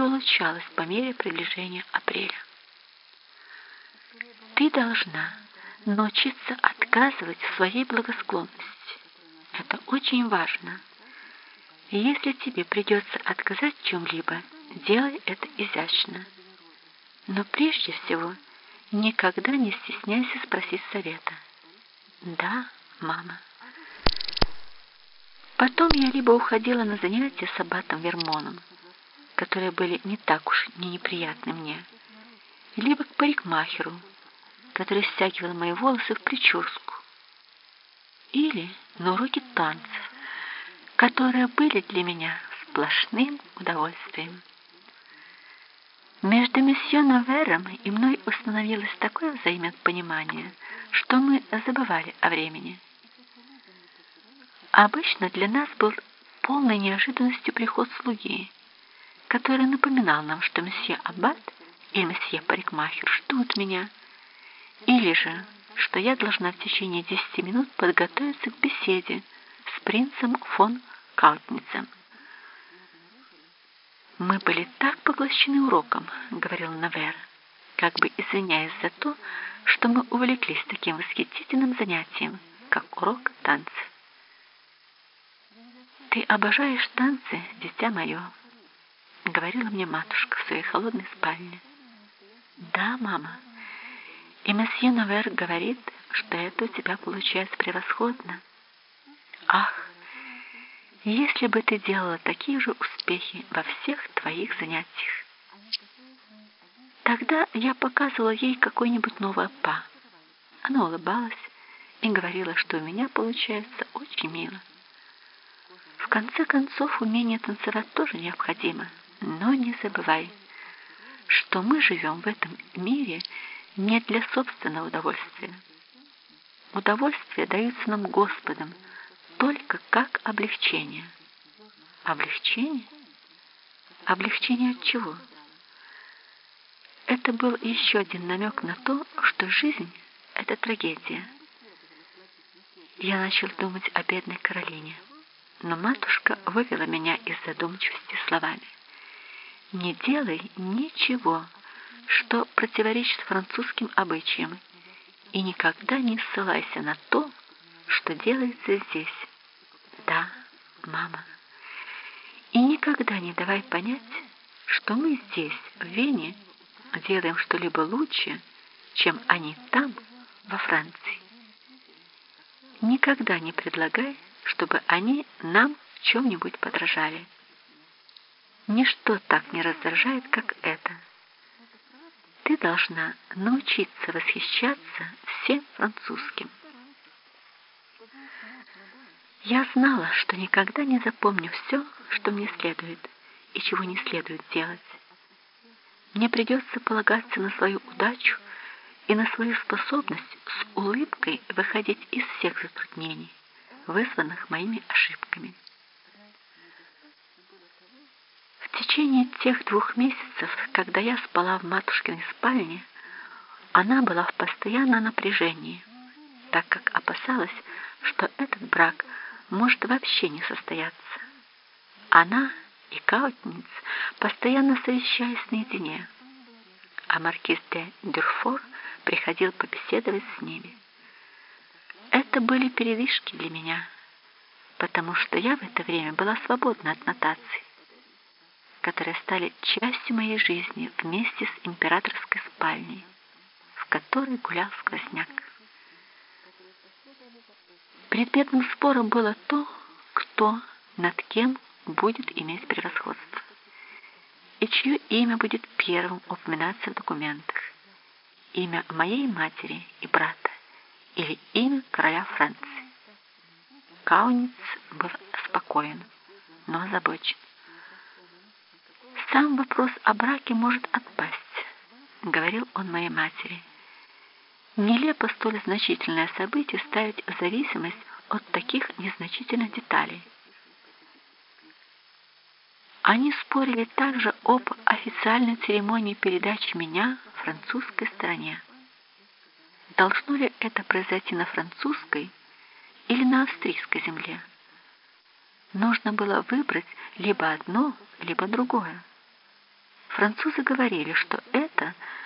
улучшалось по мере приближения апреля. Ты должна научиться отказывать в своей благосклонности. Это очень важно. Если тебе придется отказать чем-либо, делай это изящно. Но прежде всего, никогда не стесняйся спросить совета. Да, мама. Потом я либо уходила на занятия с аббатом Вермоном, которые были не так уж не неприятны мне, либо к парикмахеру, который стягивал мои волосы в прическу, или на уроки танцев, которые были для меня сплошным удовольствием. Между месье Навером и мной установилось такое взаимопонимание, что мы забывали о времени. Обычно для нас был полной неожиданностью приход слуги, который напоминал нам, что месье Аббат и месье Парикмахер ждут меня, или же, что я должна в течение десяти минут подготовиться к беседе с принцем фон Каутницем. «Мы были так поглощены уроком», — говорил Навер, как бы извиняясь за то, что мы увлеклись таким восхитительным занятием, как урок танцев. «Ты обожаешь танцы, дитя мое», — говорила мне матушка в своей холодной спальне. «Да, мама. И месье Новер говорит, что это у тебя получается превосходно. Ах, если бы ты делала такие же успехи во всех твоих занятиях. Тогда я показывала ей какой-нибудь новый па. Она улыбалась и говорила, что у меня получается очень мило. В конце концов, умение танцевать тоже необходимо. Но не забывай, что мы живем в этом мире не для собственного удовольствия. Удовольствие дается нам Господом только как облегчение. Облегчение? Облегчение от чего? Это был еще один намек на то, что жизнь — это трагедия. Я начал думать о бедной Каролине но матушка вывела меня из задумчивости словами. «Не делай ничего, что противоречит французским обычаям, и никогда не ссылайся на то, что делается здесь. Да, мама. И никогда не давай понять, что мы здесь, в Вене, делаем что-либо лучше, чем они там, во Франции. Никогда не предлагай чтобы они нам чем-нибудь подражали. Ничто так не раздражает, как это. Ты должна научиться восхищаться всем французским. Я знала, что никогда не запомню все, что мне следует и чего не следует делать. Мне придется полагаться на свою удачу и на свою способность с улыбкой выходить из всех затруднений вызванных моими ошибками. В течение тех двух месяцев, когда я спала в матушкиной спальне, она была в постоянном напряжении, так как опасалась, что этот брак может вообще не состояться. Она и Каутниц постоянно совещались наедине, а маркиз де Дюрфор приходил побеседовать с ними. Это были передышки для меня, потому что я в это время была свободна от нотаций, которые стали частью моей жизни вместе с императорской спальней, в которой гулял сквозняк. Предметным спором было то, кто над кем будет иметь превосходство и чье имя будет первым упоминаться в документах. Имя моей матери и брата или имя короля Франции. Кауниц был спокоен, но озабочен. «Сам вопрос о браке может отпасть», — говорил он моей матери. «Нелепо столь значительное событие ставить в зависимость от таких незначительных деталей». Они спорили также об официальной церемонии передачи меня французской стороне. Должно ли это произойти на французской или на австрийской земле? Нужно было выбрать либо одно, либо другое. Французы говорили, что это